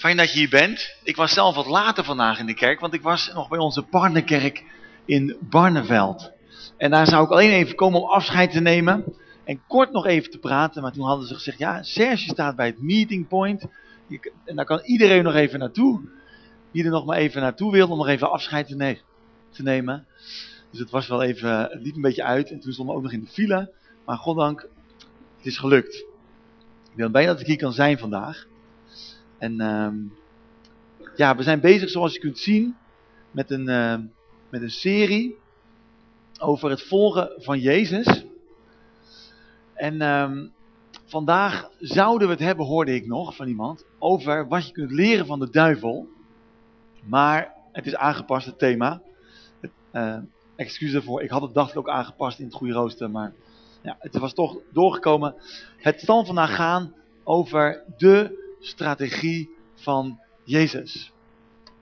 Fijn dat je hier bent. Ik was zelf wat later vandaag in de kerk, want ik was nog bij onze partnerkerk in Barneveld. En daar zou ik alleen even komen om afscheid te nemen en kort nog even te praten. Maar toen hadden ze gezegd, ja, Serge staat bij het meeting point. En daar kan iedereen nog even naartoe. Wie er nog maar even naartoe wil om nog even afscheid te, nemen. Dus het was wel even, het liep een beetje uit. En toen stonden we ook nog in de file. Maar goddank, het is gelukt. Ik ben blij dat ik hier kan zijn vandaag. En uh, ja, we zijn bezig zoals je kunt zien met een, uh, met een serie over het volgen van Jezus. En uh, vandaag zouden we het hebben, hoorde ik nog van iemand, over wat je kunt leren van de duivel. Maar het is aangepast, het thema. Uh, excuus daarvoor, ik had het dacht ook aangepast in het goede rooster, maar ja, het was toch doorgekomen. Het zal vandaag gaan over de strategie van Jezus.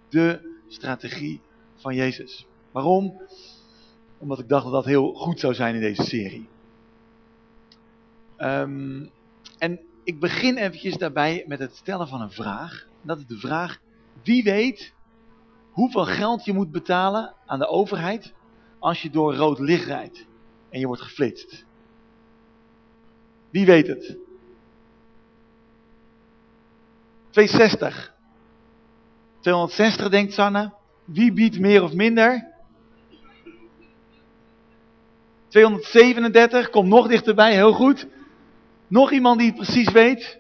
De strategie van Jezus. Waarom? Omdat ik dacht dat dat heel goed zou zijn in deze serie. Um, en ik begin eventjes daarbij met het stellen van een vraag. Dat is de vraag, wie weet hoeveel geld je moet betalen aan de overheid als je door rood licht rijdt en je wordt geflitst? Wie weet het? 260. 260 denkt Sanne. Wie biedt meer of minder? 237, komt nog dichterbij, heel goed. Nog iemand die het precies weet?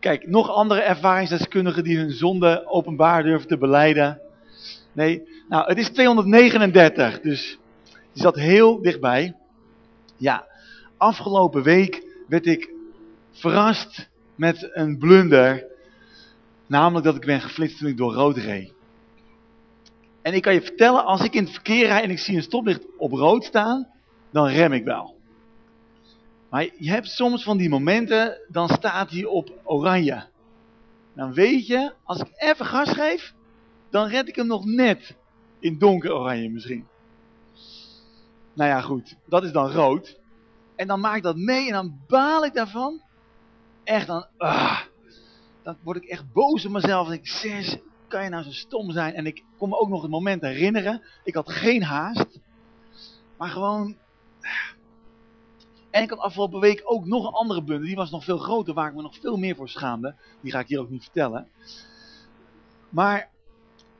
Kijk, nog andere ervaringsdeskundigen die hun zonde openbaar durven te beleiden. Nee, nou het is 239, dus die zat heel dichtbij. Ja, afgelopen week werd ik verrast met een blunder. Namelijk dat ik ben geflitst toen ik door rood reed. En ik kan je vertellen, als ik in het verkeer rijd en ik zie een stoplicht op rood staan, dan rem ik wel. Maar je hebt soms van die momenten, dan staat hij op oranje. Dan weet je, als ik even gas geef, dan red ik hem nog net in donker oranje misschien. Nou ja, goed, dat is dan rood. En dan maak ik dat mee en dan baal ik daarvan echt dan, ah, dan word ik echt boos op mezelf. Ik zeg, kan je nou zo stom zijn? En ik kon me ook nog het moment herinneren. Ik had geen haast. Maar gewoon... En ik had afgelopen week ook nog een andere blunder. Die was nog veel groter, waar ik me nog veel meer voor schaamde. Die ga ik hier ook niet vertellen. Maar,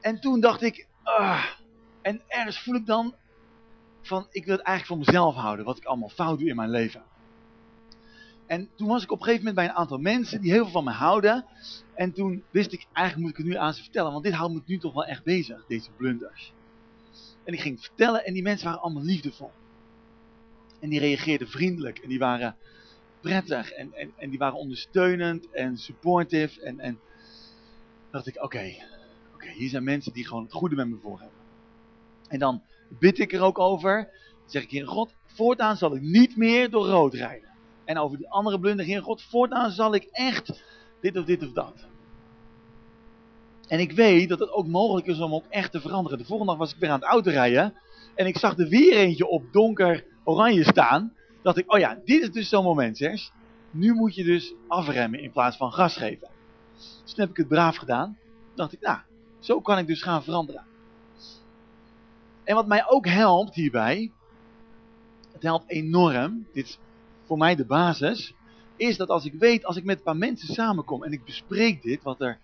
en toen dacht ik, ah, en ergens voel ik dan van, ik wil het eigenlijk voor mezelf houden. Wat ik allemaal fout doe in mijn leven. En toen was ik op een gegeven moment bij een aantal mensen die heel veel van me houden. En toen wist ik, eigenlijk moet ik het nu aan ze vertellen. Want dit houdt me nu toch wel echt bezig, deze blunders. En ik ging vertellen en die mensen waren allemaal liefdevol. En die reageerden vriendelijk en die waren prettig en, en, en die waren ondersteunend en supportive. En, en dacht ik, oké, oké, hier zijn mensen die gewoon het goede met me voor hebben. En dan bid ik er ook over. Dan zeg ik, Heer God, voortaan zal ik niet meer door rood rijden. En over die andere blunder, Heer God, voortaan zal ik echt dit of dit of dat. En ik weet dat het ook mogelijk is om ook echt te veranderen. De volgende dag was ik weer aan het autorijden. En ik zag er weer eentje op donker oranje staan. Dacht ik, oh ja, dit is dus zo'n moment, zeg. Nu moet je dus afremmen in plaats van gas geven. Dus toen heb ik het braaf gedaan. dacht ik, nou, zo kan ik dus gaan veranderen. En wat mij ook helpt hierbij, het helpt enorm, dit voor mij de basis, is dat als ik weet, als ik met een paar mensen samenkom en ik bespreek dit, wat er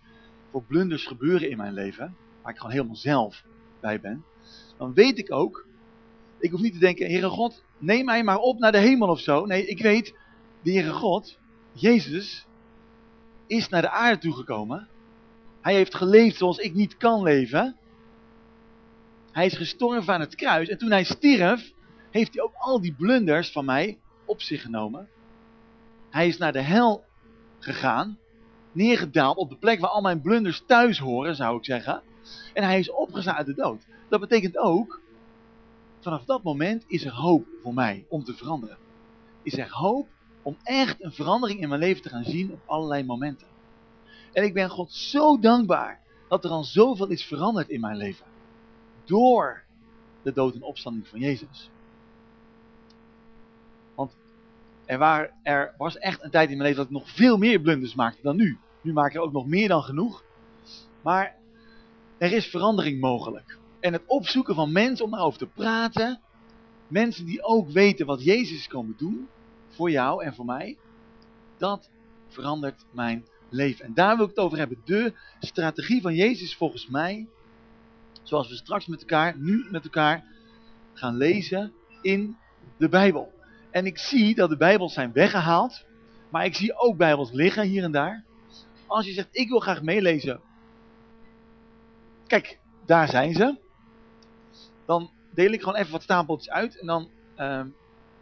voor blunders gebeuren in mijn leven, waar ik gewoon helemaal zelf bij ben, dan weet ik ook, ik hoef niet te denken, Heere God, neem mij maar op naar de hemel of zo. Nee, ik weet, de Heere God, Jezus, is naar de aarde toegekomen. Hij heeft geleefd zoals ik niet kan leven. Hij is gestorven aan het kruis. En toen hij stierf, heeft hij ook al die blunders van mij op zich genomen. Hij is naar de hel gegaan, neergedaald op de plek waar al mijn blunders thuis horen, zou ik zeggen. En hij is opgestaan uit de dood. Dat betekent ook, vanaf dat moment is er hoop voor mij om te veranderen. Is er hoop om echt een verandering in mijn leven te gaan zien op allerlei momenten. En ik ben God zo dankbaar dat er al zoveel is veranderd in mijn leven. Door de dood en opstanding van Jezus. Er, waren, er was echt een tijd in mijn leven dat ik nog veel meer blunders maakte dan nu. Nu maak ik er ook nog meer dan genoeg. Maar er is verandering mogelijk. En het opzoeken van mensen om daarover te praten. Mensen die ook weten wat Jezus komen doen. Voor jou en voor mij. Dat verandert mijn leven. En daar wil ik het over hebben. De strategie van Jezus volgens mij. Zoals we straks met elkaar, nu met elkaar gaan lezen in de Bijbel. En ik zie dat de Bijbels zijn weggehaald. Maar ik zie ook Bijbels liggen hier en daar. Als je zegt, ik wil graag meelezen. Kijk, daar zijn ze. Dan deel ik gewoon even wat stapeltjes uit. En dan uh,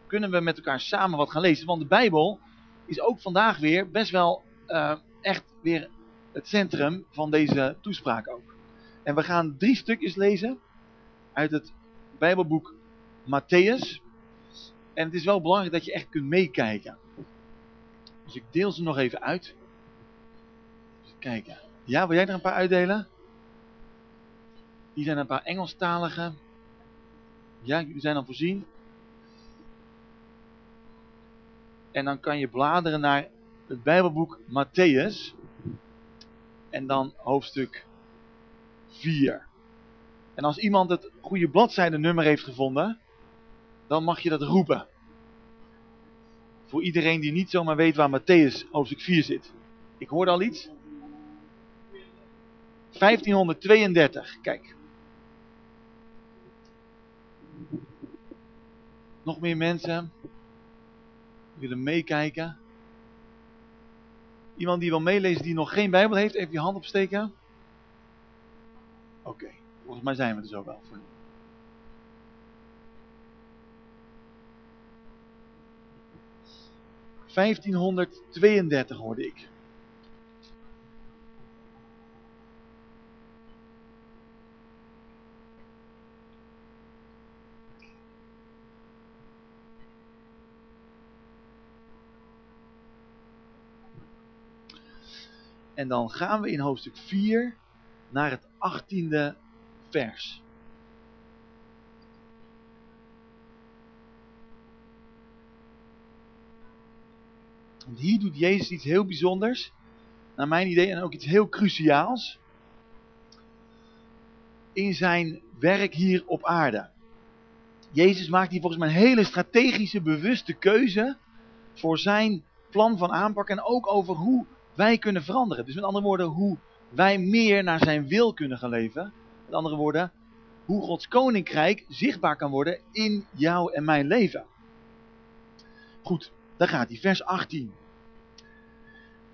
kunnen we met elkaar samen wat gaan lezen. Want de Bijbel is ook vandaag weer best wel uh, echt weer het centrum van deze toespraak ook. En we gaan drie stukjes lezen uit het Bijbelboek Matthäus. En het is wel belangrijk dat je echt kunt meekijken. Dus ik deel ze nog even uit. Even kijken. Ja, wil jij er een paar uitdelen? Hier zijn een paar Engelstalige. Ja, jullie zijn dan voorzien. En dan kan je bladeren naar het Bijbelboek Matthäus. En dan hoofdstuk 4. En als iemand het goede bladzijde nummer heeft gevonden, dan mag je dat roepen. Voor iedereen die niet zomaar weet waar Matthäus hoofdstuk 4 zit. Ik hoorde al iets. 1532, kijk. Nog meer mensen willen meekijken. Iemand die wil meelezen die nog geen Bijbel heeft, even je hand opsteken. Oké, volgens mij zijn we er zo wel voor. ...1532 hoorde ik. En dan gaan we in hoofdstuk 4 naar het 18e vers. Want hier doet Jezus iets heel bijzonders. Naar mijn idee en ook iets heel cruciaals. In zijn werk hier op aarde. Jezus maakt hier volgens mij een hele strategische, bewuste keuze. Voor zijn plan van aanpak. En ook over hoe wij kunnen veranderen. Dus met andere woorden, hoe wij meer naar zijn wil kunnen gaan leven. Met andere woorden, hoe Gods koninkrijk zichtbaar kan worden in jou en mijn leven. Goed, daar gaat hij, vers 18.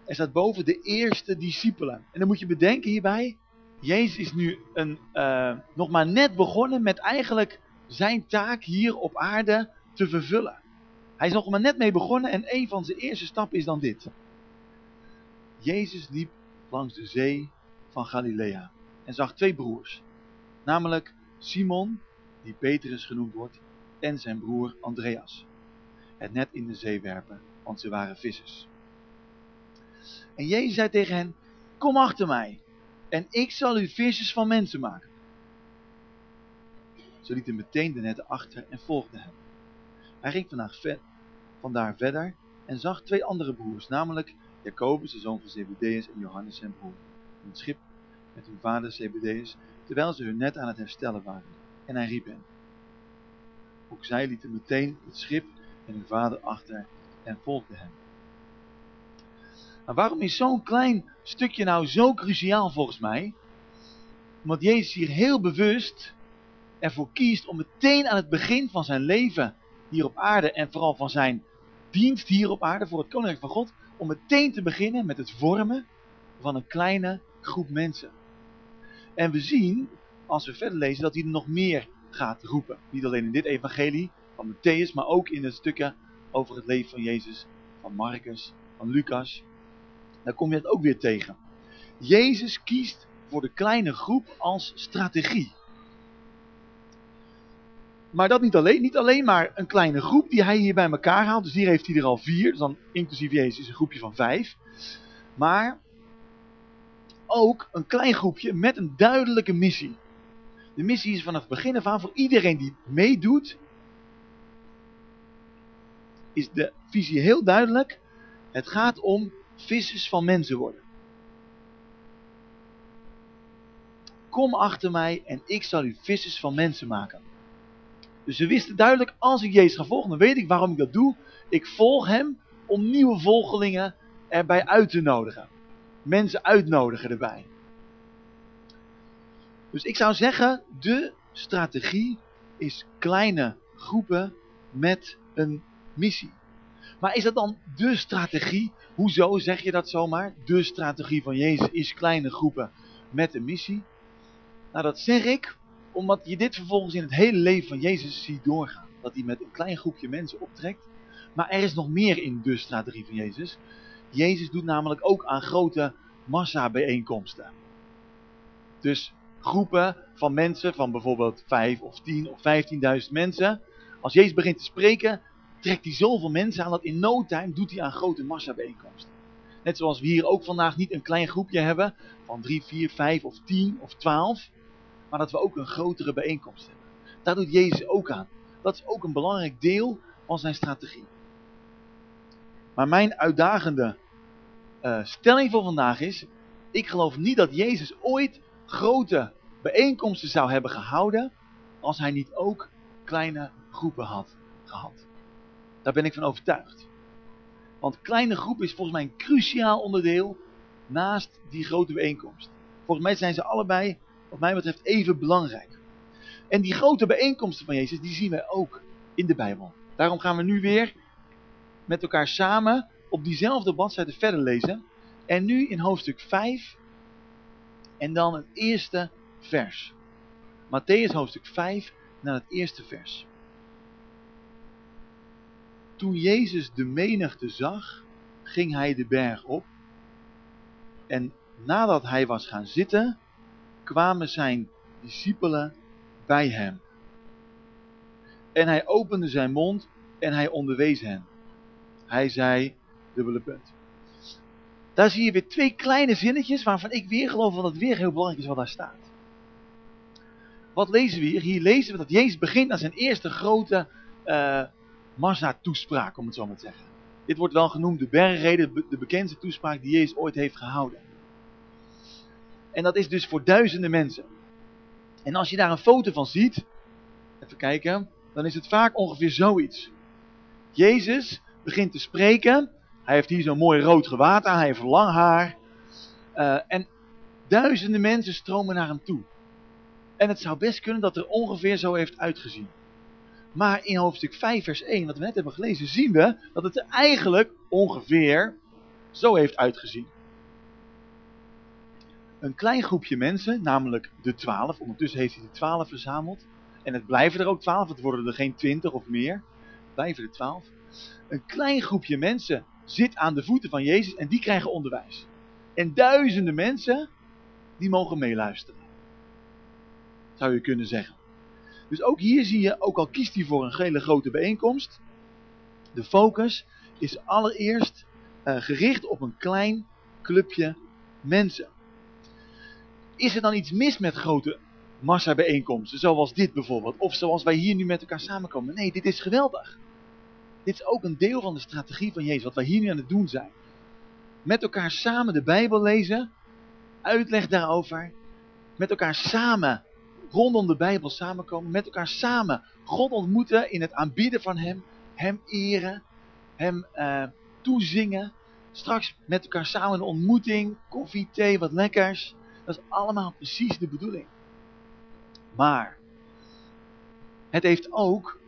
Er staat boven de eerste discipelen. En dan moet je bedenken hierbij, Jezus is nu een, uh, nog maar net begonnen met eigenlijk zijn taak hier op aarde te vervullen. Hij is nog maar net mee begonnen en een van zijn eerste stappen is dan dit. Jezus liep langs de zee van Galilea en zag twee broers, namelijk Simon, die Petrus genoemd wordt, en zijn broer Andreas. Het net in de zee werpen, want ze waren vissers. En Jezus zei tegen hen, kom achter mij, en ik zal u vissers van mensen maken. Ze lieten meteen de netten achter en volgden hem. Hij ging vandaag vandaar verder en zag twee andere broers, namelijk Jacobus, de zoon van Zebedeus, en Johannes zijn broer. In het schip met hun vader Zebedeus, terwijl ze hun net aan het herstellen waren. En hij riep hen. Ook zij lieten meteen het schip en hun vader achter en volgden hem. Maar waarom is zo'n klein stukje nou zo cruciaal volgens mij? Omdat Jezus hier heel bewust ervoor kiest om meteen aan het begin van zijn leven hier op aarde en vooral van zijn dienst hier op aarde voor het koninkrijk van God, om meteen te beginnen met het vormen van een kleine groep mensen. En we zien, als we verder lezen, dat hij er nog meer gaat roepen. Niet alleen in dit evangelie van Matthäus, maar ook in de stukken over het leven van Jezus, van Marcus, van Lucas. Daar kom je het ook weer tegen. Jezus kiest voor de kleine groep als strategie. Maar dat niet alleen. Niet alleen maar een kleine groep die hij hier bij elkaar haalt. Dus hier heeft hij er al vier. Dus dan inclusief Jezus is een groepje van vijf. Maar ook een klein groepje met een duidelijke missie. De missie is vanaf het begin af aan voor iedereen die meedoet. Is de visie heel duidelijk. Het gaat om vissers van mensen worden. Kom achter mij en ik zal u vissers van mensen maken. Dus ze wisten duidelijk, als ik Jezus ga volgen, dan weet ik waarom ik dat doe. Ik volg hem om nieuwe volgelingen erbij uit te nodigen. Mensen uitnodigen erbij. Dus ik zou zeggen, de strategie is kleine groepen met een missie. Maar is dat dan de strategie? Hoezo zeg je dat zomaar? De strategie van Jezus is kleine groepen met een missie. Nou, dat zeg ik omdat je dit vervolgens in het hele leven van Jezus ziet doorgaan. Dat hij met een klein groepje mensen optrekt. Maar er is nog meer in de strategie van Jezus. Jezus doet namelijk ook aan grote massa-bijeenkomsten. Dus groepen van mensen, van bijvoorbeeld 5 of 10 of 15.000 mensen. Als Jezus begint te spreken, trekt hij zoveel mensen aan dat in no time doet hij aan grote massa-bijeenkomsten. Net zoals we hier ook vandaag niet een klein groepje hebben van 3, 4, 5 of 10 of 12. Maar dat we ook een grotere bijeenkomst hebben. Daar doet Jezus ook aan. Dat is ook een belangrijk deel van zijn strategie. Maar mijn uitdagende uh, stelling voor vandaag is, ik geloof niet dat Jezus ooit grote bijeenkomsten zou hebben gehouden, als hij niet ook kleine groepen had gehad. Daar ben ik van overtuigd. Want kleine groepen is volgens mij een cruciaal onderdeel naast die grote bijeenkomst. Volgens mij zijn ze allebei, wat mij betreft, even belangrijk. En die grote bijeenkomsten van Jezus, die zien we ook in de Bijbel. Daarom gaan we nu weer met elkaar samen op diezelfde bladzijde verder lezen. En nu in hoofdstuk 5 en dan het eerste vers. Matthäus hoofdstuk 5 naar het eerste vers. Toen Jezus de menigte zag, ging hij de berg op. En nadat hij was gaan zitten, kwamen zijn discipelen bij hem. En hij opende zijn mond en hij onderwees hen. Hij zei, dubbele punt. Daar zie je weer twee kleine zinnetjes waarvan ik weer geloof dat het weer heel belangrijk is wat daar staat. Wat lezen we hier? Hier lezen we dat Jezus begint aan zijn eerste grote uh, massa-toespraak, om het zo maar te zeggen. Dit wordt wel genoemd de bergrede, de bekendste toespraak die Jezus ooit heeft gehouden. En dat is dus voor duizenden mensen. En als je daar een foto van ziet, even kijken, dan is het vaak ongeveer zoiets. Jezus begint te spreken. Hij heeft hier zo'n mooi rood gewaad aan, hij heeft lang haar. Uh, en duizenden mensen stromen naar hem toe. En het zou best kunnen dat er ongeveer zo heeft uitgezien. Maar in hoofdstuk 5 vers 1, wat we net hebben gelezen, zien we dat het er eigenlijk ongeveer zo heeft uitgezien. Een klein groepje mensen, namelijk de 12, ondertussen heeft hij de 12 verzameld. En het blijven er ook 12, het worden er geen 20 of meer. Blijven er 12. Een klein groepje mensen zit aan de voeten van Jezus en die krijgen onderwijs. En duizenden mensen, die mogen meeluisteren. Zou je kunnen zeggen. Dus ook hier zie je, ook al kiest hij voor een hele grote bijeenkomst, de focus is allereerst uh, gericht op een klein clubje mensen. Is er dan iets mis met grote massa-bijeenkomsten, zoals dit bijvoorbeeld, of zoals wij hier nu met elkaar samenkomen? Nee, dit is geweldig. Dit is ook een deel van de strategie van Jezus, wat wij hier nu aan het doen zijn. Met elkaar samen de Bijbel lezen, uitleg daarover, met elkaar samen rondom de Bijbel samenkomen, met elkaar samen God ontmoeten in het aanbieden van Hem, Hem eren, Hem uh, toezingen. Straks met elkaar samen een ontmoeting, koffie, thee, wat lekkers. Dat is allemaal precies de bedoeling. Maar het heeft ook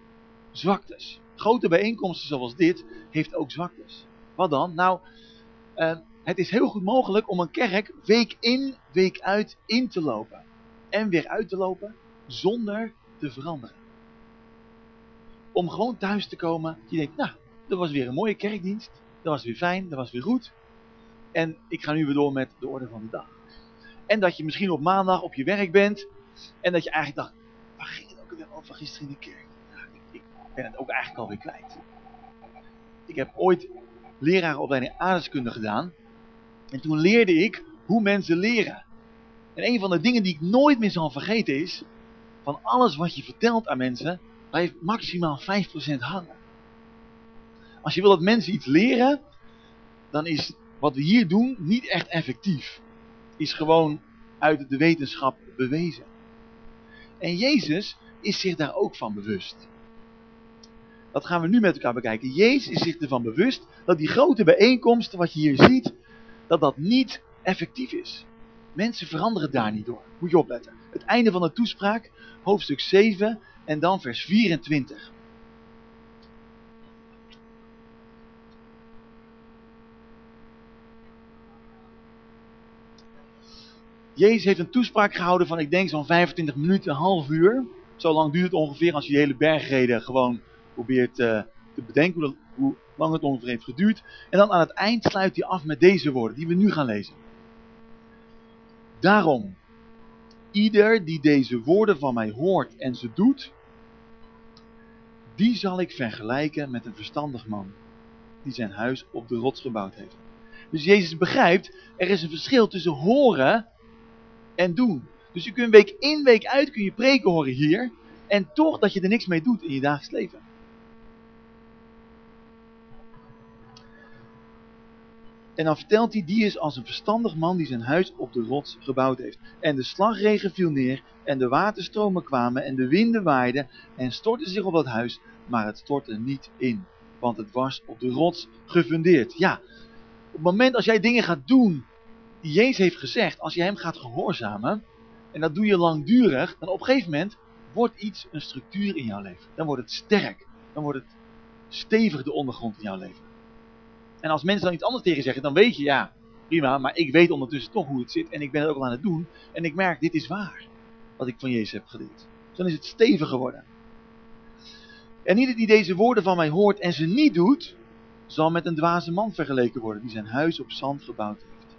zwaktes. Grote bijeenkomsten zoals dit heeft ook zwaktes. Wat dan? Nou, uh, het is heel goed mogelijk om een kerk week in, week uit in te lopen en weer uit te lopen zonder te veranderen. Om gewoon thuis te komen, je denkt, nou, dat was weer een mooie kerkdienst, dat was weer fijn, dat was weer goed. En ik ga nu weer door met de orde van de dag. En dat je misschien op maandag op je werk bent en dat je eigenlijk dacht, waar ging het ook weer over gisteren in de kerk? Nou, ik, ben het ook eigenlijk alweer kwijt. Ik heb ooit lerarenopleiding aardeskunde gedaan en toen leerde ik hoe mensen leren. En een van de dingen die ik nooit meer zal vergeten is, van alles wat je vertelt aan mensen, blijft maximaal 5% hangen. Als je wil dat mensen iets leren, dan is wat we hier doen niet echt effectief. Is gewoon uit de wetenschap bewezen. En Jezus is zich daar ook van bewust. Dat gaan we nu met elkaar bekijken. Jezus is zich ervan bewust dat die grote bijeenkomst, wat je hier ziet, dat dat niet effectief is. Mensen veranderen daar niet door. Moet je opletten. Het einde van de toespraak, hoofdstuk 7 en dan vers 24. Jezus heeft een toespraak gehouden van, ik denk zo'n 25 minuten, een half uur. Zo lang duurt het ongeveer als je de hele bergreden gewoon probeert uh, te bedenken hoe, hoe, lang het ongeveer heeft geduurd. En dan aan het eind sluit hij af met deze woorden, die we nu gaan lezen. Daarom, ieder die deze woorden van mij hoort en ze doet, die zal ik vergelijken met een verstandig man die zijn huis op de rots gebouwd heeft. Dus Jezus begrijpt, er is een verschil tussen horen en doen. Dus je kunt week in, week uit kun je preken horen hier. En toch dat je er niks mee doet in je dagelijks leven. En dan vertelt hij, die is als een verstandig man die zijn huis op de rots gebouwd heeft. En de slagregen viel neer, en de waterstromen kwamen, en de winden waaiden, en stortten zich op dat huis, maar het stortte niet in. Want het was op de rots gefundeerd. Ja, op het moment als jij dingen gaat doen die Jezus heeft gezegd, als je hem gaat gehoorzamen, en dat doe je langdurig, dan op een gegeven moment wordt iets een structuur in jouw leven. Dan wordt het sterk. Dan wordt het stevig de ondergrond in jouw leven. En als mensen dan iets anders tegen zeggen, dan weet je, ja, prima, maar ik weet ondertussen toch hoe het zit en ik ben het ook al aan het doen. En ik merk, dit is waar, wat ik van Jezus heb geleerd. Dan is het stevig geworden. En ieder die deze woorden van mij hoort en ze niet doet, zal met een dwaze man vergeleken worden, die zijn huis op zand gebouwd heeft.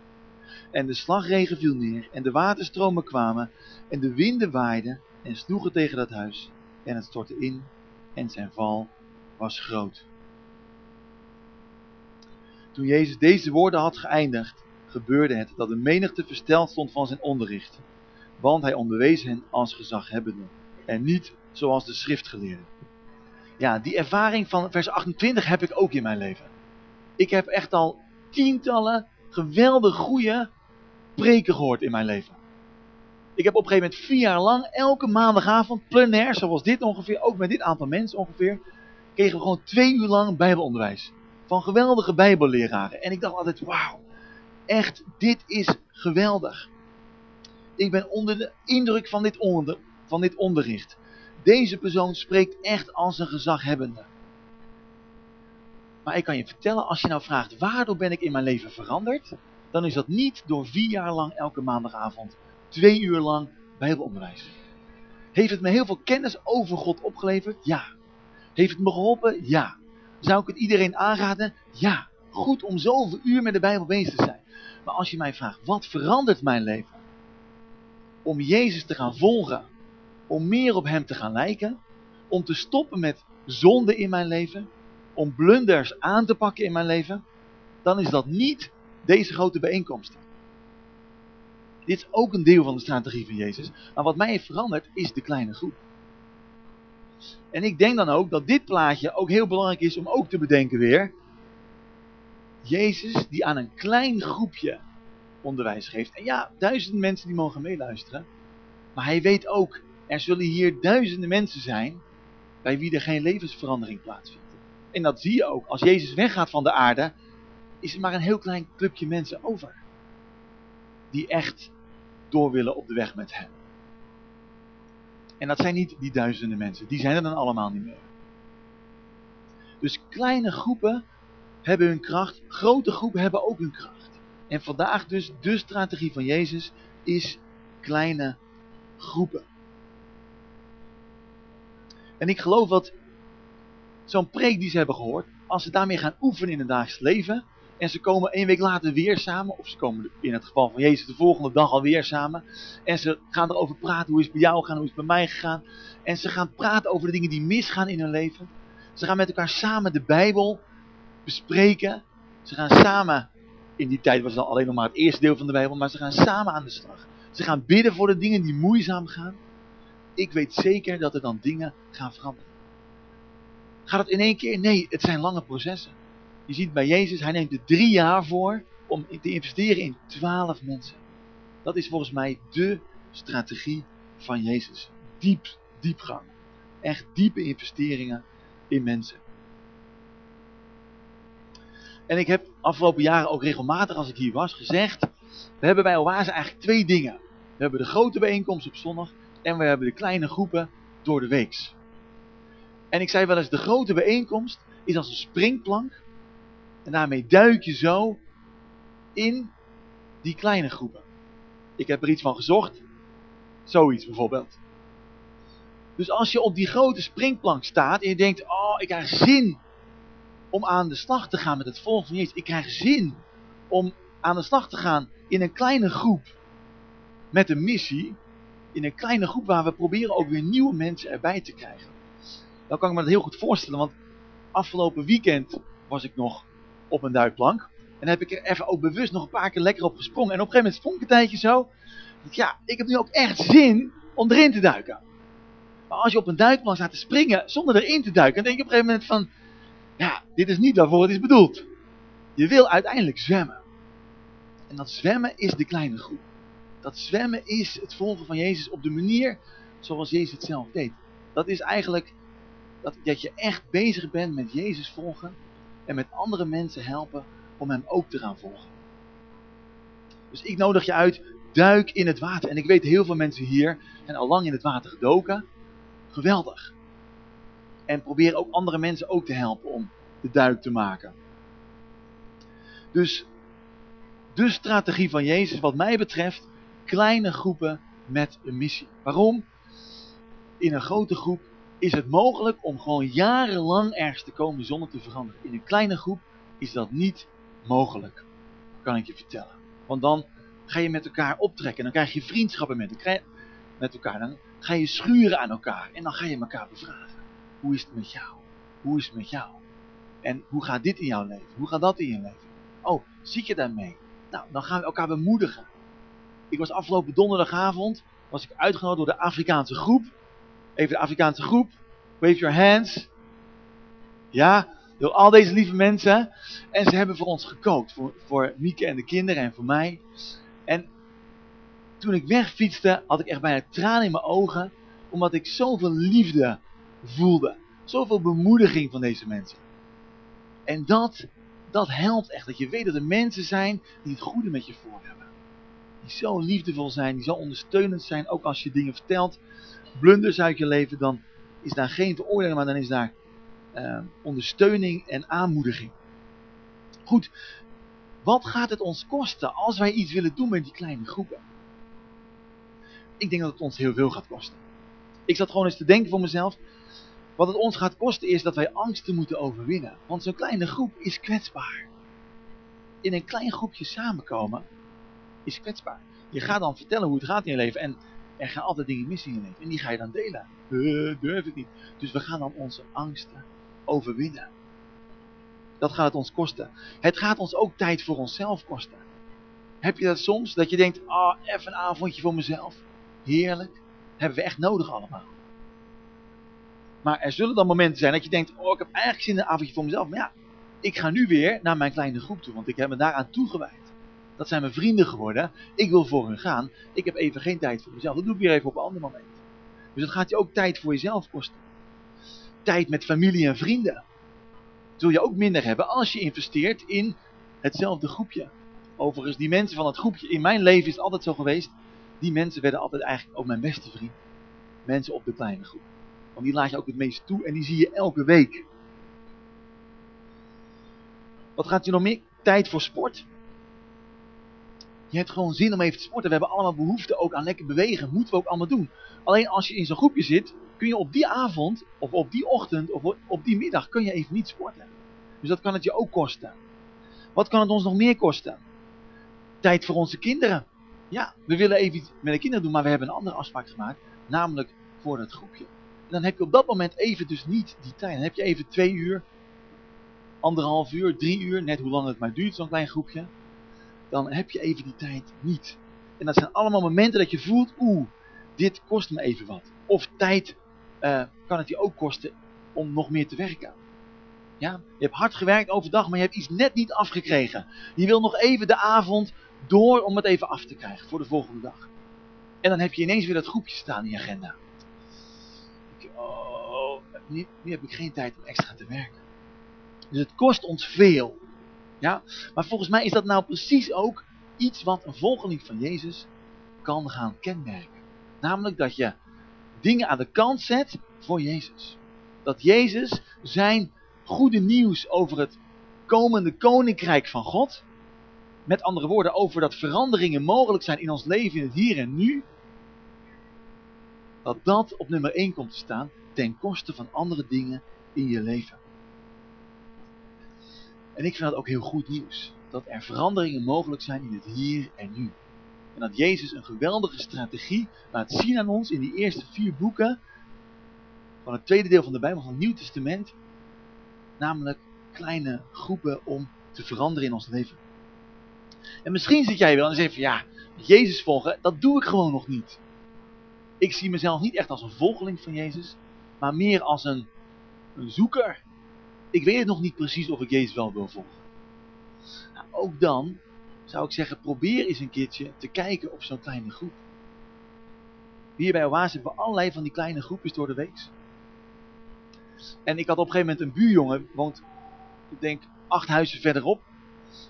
En de slagregen viel neer, en de waterstromen kwamen, en de winden waaiden en sloegen tegen dat huis, en het stortte in, en zijn val was groot. Toen Jezus deze woorden had geëindigd, gebeurde het dat de menigte versteld stond van zijn onderricht, want hij onderwees hen als gezaghebbende, en niet zoals de schriftgeleerden. Ja, die ervaring van vers 28 heb ik ook in mijn leven. Ik heb echt al tientallen geweldig goede preken gehoord in mijn leven. Ik heb op een gegeven moment vier jaar lang elke maandagavond plenair, zoals dit ongeveer, ook met dit aantal mensen ongeveer, kregen we gewoon twee uur lang bijbelonderwijs. Van geweldige bijbelleraren. En ik dacht altijd, wauw, echt, dit is geweldig. Ik ben onder de indruk van dit, onder, van dit onderricht. Deze persoon spreekt echt als een gezaghebbende. Maar ik kan je vertellen, als je nou vraagt, waardoor ben ik in mijn leven veranderd? dan is dat niet door vier jaar lang elke maandagavond twee uur lang bijbelonderwijs. Heeft het me heel veel kennis over God opgeleverd? Ja. Heeft het me geholpen? Ja. Zou ik het iedereen aanraden? Ja. Goed om zoveel uur met de Bijbel bezig te zijn. Maar als je mij vraagt, wat verandert mijn leven? Om Jezus te gaan volgen. Om meer op hem te gaan lijken. Om te stoppen met zonde in mijn leven. Om blunders aan te pakken in mijn leven. Dan is dat niet deze grote bijeenkomsten. Dit is ook een deel van de strategie van Jezus. Maar wat mij heeft veranderd is de kleine groep. En ik denk dan ook dat dit plaatje ook heel belangrijk is om ook te bedenken weer. Jezus die aan een klein groepje onderwijs geeft. En ja, duizenden mensen die mogen meeluisteren. Maar hij weet ook, er zullen hier duizenden mensen zijn bij wie er geen levensverandering plaatsvindt. En dat zie je ook. Als Jezus weggaat van de aarde, is er maar een heel klein clubje mensen over. Die echt door willen op de weg met hem. En dat zijn niet die duizenden mensen. Die zijn er dan allemaal niet meer. Dus kleine groepen hebben hun kracht. Grote groepen hebben ook hun kracht. En vandaag dus de strategie van Jezus is kleine groepen. En ik geloof dat zo'n preek die ze hebben gehoord, als ze daarmee gaan oefenen in het dagelijks leven, en ze komen één week later weer samen. Of ze komen in het geval van Jezus de volgende dag alweer samen. En ze gaan erover praten. Hoe is het bij jou gegaan? Hoe is het bij mij gegaan? En ze gaan praten over de dingen die misgaan in hun leven. Ze gaan met elkaar samen de Bijbel bespreken. Ze gaan samen, in die tijd was het alleen nog maar het eerste deel van de Bijbel. Maar ze gaan samen aan de slag. Ze gaan bidden voor de dingen die moeizaam gaan. Ik weet zeker dat er dan dingen gaan veranderen. Gaat het in één keer? Nee, het zijn lange processen. Je ziet bij Jezus, hij neemt er drie jaar voor om te investeren in twaalf mensen. Dat is volgens mij de strategie van Jezus. Diep, diepgang. Echt diepe investeringen in mensen. En ik heb afgelopen jaren ook regelmatig, als ik hier was, gezegd... We hebben bij Oase eigenlijk twee dingen. We hebben de grote bijeenkomst op zondag en we hebben de kleine groepen door de weeks. En ik zei wel eens, de grote bijeenkomst is als een springplank. En daarmee duik je zo in die kleine groepen. Ik heb er iets van gezocht. Zoiets bijvoorbeeld. Dus als je op die grote springplank staat en je denkt, oh ik krijg zin om aan de slag te gaan met het volgen van Jezus. Ik krijg zin om aan de slag te gaan in een kleine groep met een missie. In een kleine groep waar we proberen ook weer nieuwe mensen erbij te krijgen. Dan kan ik me dat heel goed voorstellen, want afgelopen weekend was ik nog op een duikplank. En heb ik er even ook bewust nog een paar keer lekker op gesprongen. En op een gegeven moment sprong ik een tijdje zo. Ja, ik heb nu ook echt zin om erin te duiken. Maar als je op een duikplank staat te springen zonder erin te duiken, dan denk je op een gegeven moment van, ja, dit is niet waarvoor het is bedoeld. Je wil uiteindelijk zwemmen. En dat zwemmen is de kleine groep. Dat zwemmen is het volgen van Jezus op de manier zoals Jezus het zelf deed. Dat is eigenlijk dat, dat je echt bezig bent met Jezus volgen en met andere mensen helpen om hem ook te gaan volgen. Dus ik nodig je uit, duik in het water. En ik weet heel veel mensen hier zijn al lang in het water gedoken. Geweldig. En probeer ook andere mensen ook te helpen om de duik te maken. Dus de strategie van Jezus wat mij betreft, kleine groepen met een missie. Waarom? In een grote groep is het mogelijk om gewoon jarenlang ergens te komen zonder te veranderen. In een kleine groep is dat niet mogelijk, kan ik je vertellen. Want dan ga je met elkaar optrekken, dan krijg je vriendschappen met elkaar, dan ga je schuren aan elkaar en dan ga je elkaar bevragen. Hoe is het met jou? Hoe is het met jou? En hoe gaat dit in jouw leven? Hoe gaat dat in je leven? Oh, zit je daarmee? Nou, dan gaan we elkaar bemoedigen. Ik was afgelopen donderdagavond was ik uitgenodigd door de Afrikaanse groep. Even de Afrikaanse groep. Wave your hands. Ja, door al deze lieve mensen. En ze hebben voor ons gekookt. Voor, voor Mieke en de kinderen en voor mij. En toen ik wegfietste, had ik echt bijna tranen in mijn ogen. Omdat ik zoveel liefde voelde. Zoveel bemoediging van deze mensen. En dat, dat helpt echt. Dat je weet dat er mensen zijn die het goede met je voor hebben. Die zo liefdevol zijn, die zo ondersteunend zijn. Ook als je dingen vertelt, blunders uit je leven, dan is daar geen veroordeling, maar dan is daar uh, ondersteuning en aanmoediging. Goed, wat gaat het ons kosten als wij iets willen doen met die kleine groepen? Ik denk dat het ons heel veel gaat kosten. Ik zat gewoon eens te denken voor mezelf. Wat het ons gaat kosten is dat wij angsten moeten overwinnen. Want zo'n kleine groep is kwetsbaar. In een klein groepje samenkomen is kwetsbaar. Je gaat dan vertellen hoe het gaat in je leven. En er gaan altijd dingen mis in je leven. En die ga je dan delen. Uh, durf ik niet. Dus we gaan dan onze angsten overwinnen. Dat gaat het ons kosten. Het gaat ons ook tijd voor onszelf kosten. Heb je dat soms? Dat je denkt, ah, oh, even een avondje voor mezelf. Heerlijk. Hebben we echt nodig allemaal. Maar er zullen dan momenten zijn dat je denkt, oh, ik heb eigenlijk zin in een avondje voor mezelf. Maar ja, ik ga nu weer naar mijn kleine groep toe, want ik heb me daaraan toegewijd. Dat zijn mijn vrienden geworden. Ik wil voor hun gaan. Ik heb even geen tijd voor mezelf. Dat doe ik weer even op een ander moment. Dus dat gaat je ook tijd voor jezelf kosten. Tijd met familie en vrienden. Zul je ook minder hebben als je investeert in hetzelfde groepje. Overigens, die mensen van het groepje, in mijn leven is het altijd zo geweest. Die mensen werden altijd eigenlijk ook mijn beste vriend. Mensen op de kleine groep. Want die laat je ook het meest toe en die zie je elke week. Wat gaat je nog meer? Tijd voor sport. Je hebt gewoon zin om even te sporten. We hebben allemaal behoefte ook aan lekker bewegen. Moeten we ook allemaal doen. Alleen als je in zo'n groepje zit, kun je op die avond, of op die ochtend, of op die middag, kun je even niet sporten. Dus dat kan het je ook kosten. Wat kan het ons nog meer kosten? Tijd voor onze kinderen. Ja, we willen even iets met de kinderen doen, maar we hebben een andere afspraak gemaakt. Namelijk voor het groepje. En dan heb je op dat moment even dus niet die tijd. Dan heb je even twee uur, anderhalf uur, drie uur, net hoe lang het maar duurt, zo'n klein groepje dan heb je even die tijd niet. En dat zijn allemaal momenten dat je voelt, oeh, dit kost me even wat. Of tijd uh, kan het je ook kosten om nog meer te werken. Ja, je hebt hard gewerkt overdag, maar je hebt iets net niet afgekregen. Je wil nog even de avond door om het even af te krijgen voor de volgende dag. En dan heb je ineens weer dat groepje staan in je agenda. Oh, nu, nu heb ik geen tijd om extra te werken. Dus het kost ons veel. Ja? Maar volgens mij is dat nou precies ook iets wat een volgeling van Jezus kan gaan kenmerken. Namelijk dat je dingen aan de kant zet voor Jezus. Dat Jezus zijn goede nieuws over het komende koninkrijk van God. Met andere woorden, over dat veranderingen mogelijk zijn in ons leven in het hier en nu. Dat dat op nummer 1 komt te staan ten koste van andere dingen in je leven. En ik vind dat ook heel goed nieuws. Dat er veranderingen mogelijk zijn in het hier en nu. En dat Jezus een geweldige strategie laat zien aan ons in die eerste vier boeken van het tweede deel van de Bijbel, van het Nieuw Testament. Namelijk kleine groepen om te veranderen in ons leven. En misschien zit jij wel en zegt ja, Jezus volgen, dat doe ik gewoon nog niet. Ik zie mezelf niet echt als een volgeling van Jezus, maar meer als een, een zoeker. Ik weet nog niet precies of ik Jezus wel wil volgen. Nou, ook dan zou ik zeggen, probeer eens een keertje te kijken op zo'n kleine groep. Hier bij Oase hebben we allerlei van die kleine groepjes door de week. En ik had op een gegeven moment een buurjongen, woont, ik denk, acht huizen verderop.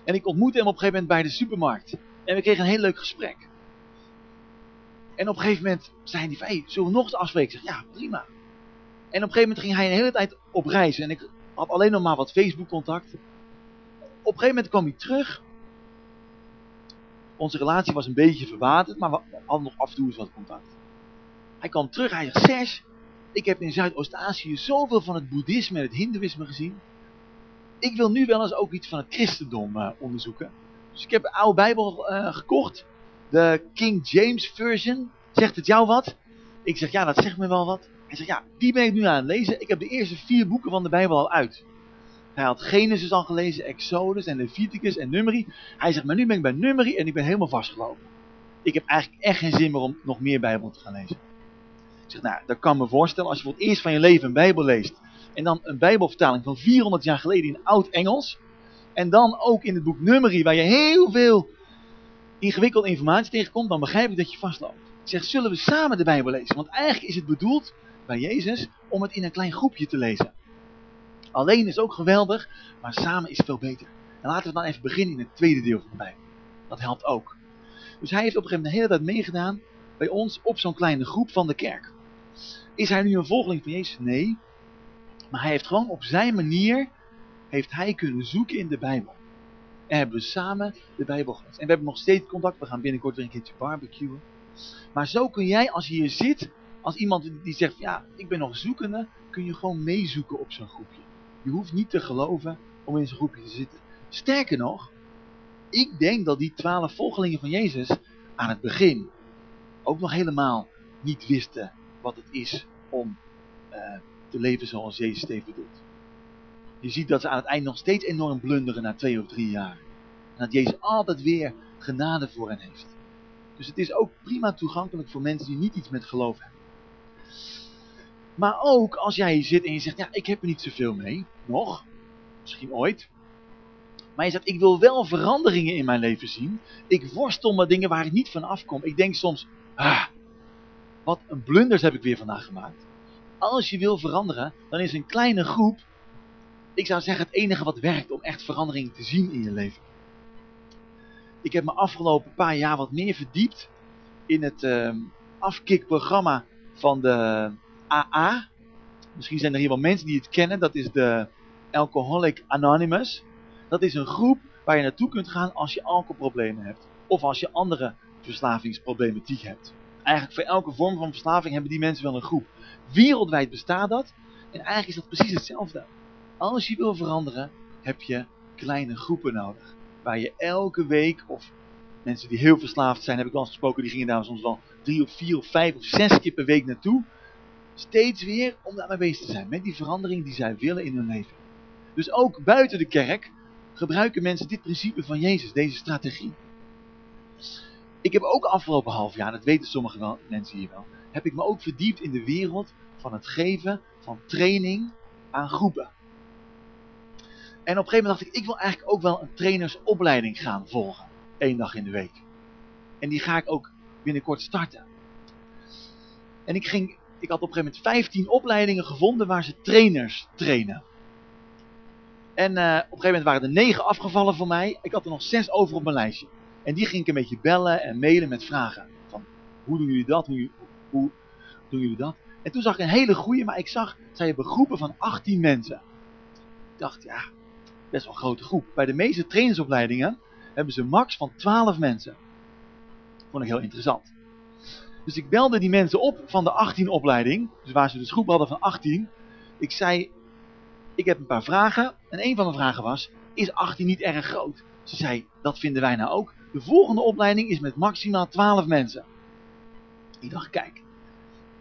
En ik ontmoette hem op een gegeven moment bij de supermarkt. En we kregen een heel leuk gesprek. En op een gegeven moment zei hij hey, zullen we nog eens afspreken? Ik zeg, ja, prima. En op een gegeven moment ging hij een hele tijd op reis. En ik had alleen nog maar wat Facebook contact. Op een gegeven moment kwam hij terug. Onze relatie was een beetje verwaterd, maar we hadden nog af en toe eens wat contact. Hij kwam terug, hij zegt, Serge, ik heb in Zuidoost-Azië zoveel van het boeddhisme en het hindoeïsme gezien. Ik wil nu wel eens ook iets van het christendom uh, onderzoeken. Dus ik heb een oude bijbel uh, gekocht. De King James Version. Zegt het jou wat? Ik zeg, ja, dat zegt me wel wat. Hij zegt, ja, die ben ik nu aan het lezen. Ik heb de eerste vier boeken van de Bijbel al uit. Hij had Genesis al gelezen, Exodus en Leviticus en Numeri. Hij zegt, maar nu ben ik bij Numeri en ik ben helemaal vastgelopen. Ik heb eigenlijk echt geen zin meer om nog meer Bijbel te gaan lezen. Ik zeg, nou, dat kan me voorstellen als je voor het eerst van je leven een Bijbel leest. En dan een Bijbelvertaling van 400 jaar geleden in oud-Engels. En dan ook in het boek Numeri, waar je heel veel ingewikkelde informatie tegenkomt. Dan begrijp ik dat je vastloopt. Ik zeg, zullen we samen de Bijbel lezen? Want eigenlijk is het bedoeld bij Jezus om het in een klein groepje te lezen. Alleen is ook geweldig, maar samen is veel beter. En laten we dan even beginnen in het tweede deel van de Bijbel. Dat helpt ook. Dus hij heeft op een gegeven moment de hele tijd meegedaan bij ons op zo'n kleine groep van de kerk. Is hij nu een volgeling van Jezus? Nee. Maar hij heeft gewoon op zijn manier, heeft hij kunnen zoeken in de Bijbel. En hebben we samen de Bijbel gelezen. En we hebben nog steeds contact, we gaan binnenkort weer een keertje barbecuen. Maar zo kun jij, als je hier zit, als iemand die zegt, ja, ik ben nog zoekende, kun je gewoon meezoeken op zo'n groepje. Je hoeft niet te geloven om in zo'n groepje te zitten. Sterker nog, ik denk dat die twaalf volgelingen van Jezus aan het begin ook nog helemaal niet wisten wat het is om uh, te leven zoals Jezus het even doet. Je ziet dat ze aan het eind nog steeds enorm blunderen na twee of drie jaar. En dat Jezus altijd weer genade voor hen heeft. Dus het is ook prima toegankelijk voor mensen die niet iets met geloof hebben. Maar ook als jij hier zit en je zegt, ja, ik heb er niet zoveel mee, nog, misschien ooit. Maar je zegt, ik wil wel veranderingen in mijn leven zien. Ik worstel met dingen waar ik niet van afkom. Ik denk soms, ah, wat een blunders heb ik weer vandaag gemaakt. Als je wil veranderen, dan is een kleine groep, ik zou zeggen, het enige wat werkt om echt verandering te zien in je leven. Ik heb me afgelopen paar jaar wat meer verdiept in het uh, afkikprogramma van de AA. Misschien zijn er hier wel mensen die het kennen. Dat is de Alcoholic Anonymous. Dat is een groep waar je naartoe kunt gaan als je alcoholproblemen hebt. Of als je andere verslavingsproblematiek hebt. Eigenlijk voor elke vorm van verslaving hebben die mensen wel een groep. Wereldwijd bestaat dat. En eigenlijk is dat precies hetzelfde. Als je wil veranderen, heb je kleine groepen nodig. Waar je elke week, of mensen die heel verslaafd zijn, heb ik al eens gesproken, die gingen daar soms wel drie of vier of vijf of zes keer per week naartoe. Steeds weer om daarmee bezig te zijn. Met die verandering die zij willen in hun leven. Dus ook buiten de kerk gebruiken mensen dit principe van Jezus, deze strategie. Ik heb ook afgelopen half jaar, dat weten sommige wel, mensen hier wel, heb ik me ook verdiept in de wereld van het geven van training aan groepen. En op een gegeven moment dacht ik, ik wil eigenlijk ook wel een trainersopleiding gaan volgen. één dag in de week. En die ga ik ook binnenkort starten. En ik ging, ik had op een gegeven moment 15 opleidingen gevonden waar ze trainers trainen. En uh, op een gegeven moment waren er 9 afgevallen voor mij. Ik had er nog 6 over op mijn lijstje. En die ging ik een beetje bellen en mailen met vragen. Van, hoe doen jullie dat? Hoe, hoe doen jullie dat? En toen zag ik een hele goede, maar ik zag, zij hebben groepen van 18 mensen. Ik dacht, ja, best wel een grote groep. Bij de meeste trainersopleidingen hebben ze max van 12 mensen. Vond ik heel interessant. Dus ik belde die mensen op van de 18 opleiding, dus waar ze dus groep hadden van 18. Ik zei, ik heb een paar vragen. En een van de vragen was, is 18 niet erg groot? Ze zei, dat vinden wij nou ook. De volgende opleiding is met maximaal 12 mensen. Ik dacht, kijk,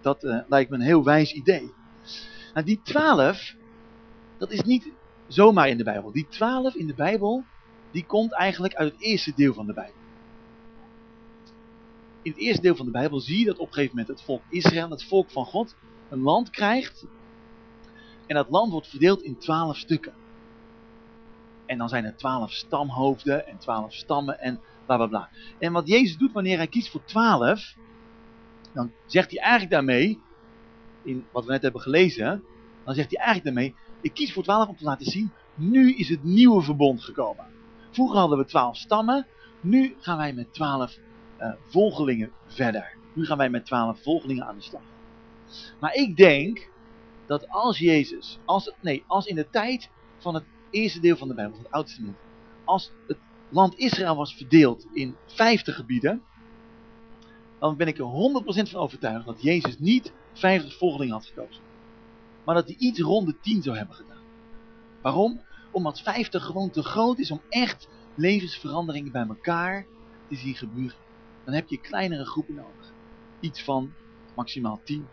dat uh, lijkt me een heel wijs idee. Nou, die 12, dat is niet zomaar in de Bijbel. Die 12 in de Bijbel, die komt eigenlijk uit het eerste deel van de Bijbel. In het eerste deel van de Bijbel zie je dat op een gegeven moment het volk Israël, het volk van God, een land krijgt. En dat land wordt verdeeld in 12 stukken. En dan zijn er 12 stamhoofden en 12 stammen en bla bla bla. En wat Jezus doet wanneer hij kiest voor 12, dan zegt hij eigenlijk daarmee, in wat we net hebben gelezen, dan zegt hij eigenlijk daarmee, ik kies voor 12 om te laten zien, nu is het nieuwe verbond gekomen. Vroeger hadden we 12 stammen, nu gaan wij met 12 uh, volgelingen verder. Nu gaan wij met 12 volgelingen aan de slag. Maar ik denk dat als Jezus, als, nee, als in de tijd van het eerste deel van de Bijbel, van het Oudste Testament, als het land Israël was verdeeld in 50 gebieden, dan ben ik er 100% van overtuigd dat Jezus niet 50 volgelingen had gekozen. Maar dat hij iets rond de 10 zou hebben gedaan. Waarom? Omdat 50 gewoon te groot is om echt levensveranderingen bij elkaar te zien gebeuren. Dan heb je kleinere groepen nodig. Iets van maximaal 10,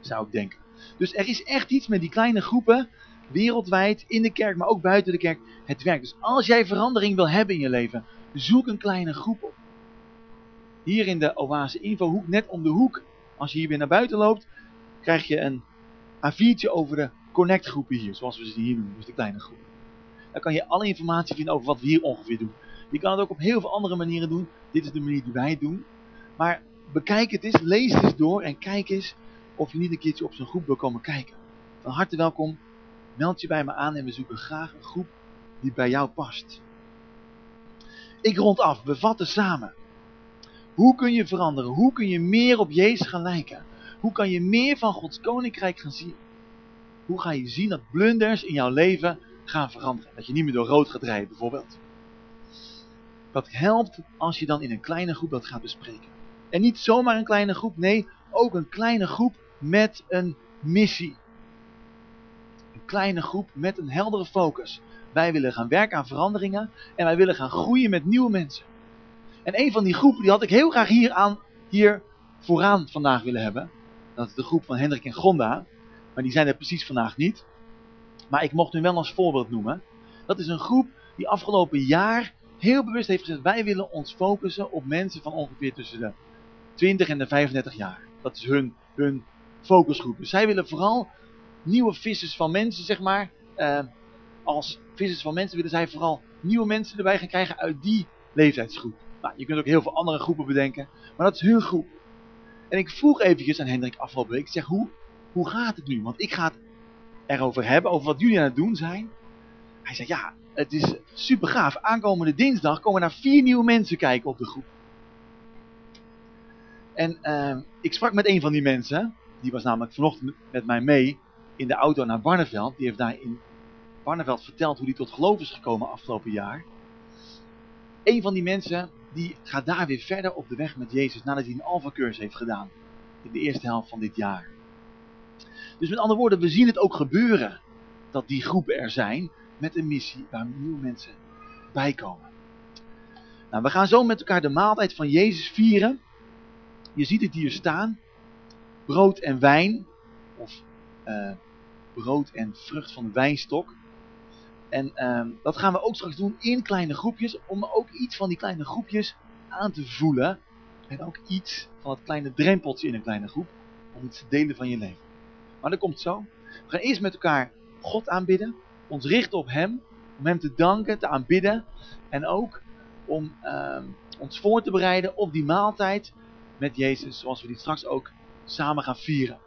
zou ik denken. Dus er is echt iets met die kleine groepen, wereldwijd, in de kerk, maar ook buiten de kerk. Het werkt. Dus als jij verandering wil hebben in je leven, zoek een kleine groep op. Hier in de Oase Infohoek, net om de hoek, als je hier weer naar buiten loopt, krijg je een A4'tje over de connect groepen hier, zoals we ze hier noemen, dus de kleine groep. Daar kan je alle informatie vinden over wat we hier ongeveer doen. Je kan het ook op heel veel andere manieren doen. Dit is de manier die wij doen. Maar bekijk het eens, lees het eens door en kijk eens of je niet een keertje op zo'n groep wil komen kijken. Van harte welkom, meld je bij me aan en we zoeken graag een groep die bij jou past. Ik rond af, we vatten samen. Hoe kun je veranderen? Hoe kun je meer op Jezus gaan lijken? Hoe kan je meer van Gods koninkrijk gaan zien? Hoe ga je zien dat blunders in jouw leven gaan veranderen? Dat je niet meer door rood gaat rijden bijvoorbeeld. Dat helpt als je dan in een kleine groep dat gaat bespreken. En niet zomaar een kleine groep, nee, ook een kleine groep met een missie. Een kleine groep met een heldere focus. Wij willen gaan werken aan veranderingen en wij willen gaan groeien met nieuwe mensen. En een van die groepen die had ik heel graag hier, aan, hier vooraan vandaag willen hebben. Dat is de groep van Hendrik en Gonda. Maar die zijn er precies vandaag niet. Maar ik mocht nu wel als voorbeeld noemen. Dat is een groep die afgelopen jaar heel bewust heeft gezegd. Wij willen ons focussen op mensen van ongeveer tussen de 20 en de 35 jaar. Dat is hun, hun focusgroep. Dus zij willen vooral nieuwe vissers van mensen, zeg maar. Uh, als vissers van mensen willen zij vooral nieuwe mensen erbij gaan krijgen uit die leeftijdsgroep. Nou, je kunt ook heel veel andere groepen bedenken. Maar dat is hun groep. En ik vroeg eventjes aan Hendrik afgelopen week. Ik zeg, hoe, hoe gaat het nu? Want ik ga het erover hebben, over wat jullie aan het doen zijn. Hij zei, ja, het is super gaaf. Aankomende dinsdag komen daar vier nieuwe mensen kijken op de groep. En uh, ik sprak met een van die mensen. Die was namelijk vanochtend met mij mee in de auto naar Barneveld. Die heeft daar in Barneveld verteld hoe hij tot geloof is gekomen afgelopen jaar. Een van die mensen die gaat daar weer verder op de weg met Jezus nadat hij een alfacursus heeft gedaan. In de eerste helft van dit jaar. Dus met andere woorden, we zien het ook gebeuren. Dat die groepen er zijn met een missie waar nieuwe mensen bij komen. Nou, we gaan zo met elkaar de maaltijd van Jezus vieren. Je ziet het hier staan. Brood en wijn. Of uh, brood en vrucht van de wijnstok. En uh, dat gaan we ook straks doen in kleine groepjes. Om ook iets van die kleine groepjes aan te voelen. En ook iets van het kleine drempeltje in een kleine groep. Om iets te delen van je leven. Maar dat komt zo. We gaan eerst met elkaar God aanbidden. Ons richten op Hem. Om Hem te danken, te aanbidden. En ook om ehm, ons voor te bereiden op die maaltijd met Jezus, zoals we die straks ook samen gaan vieren.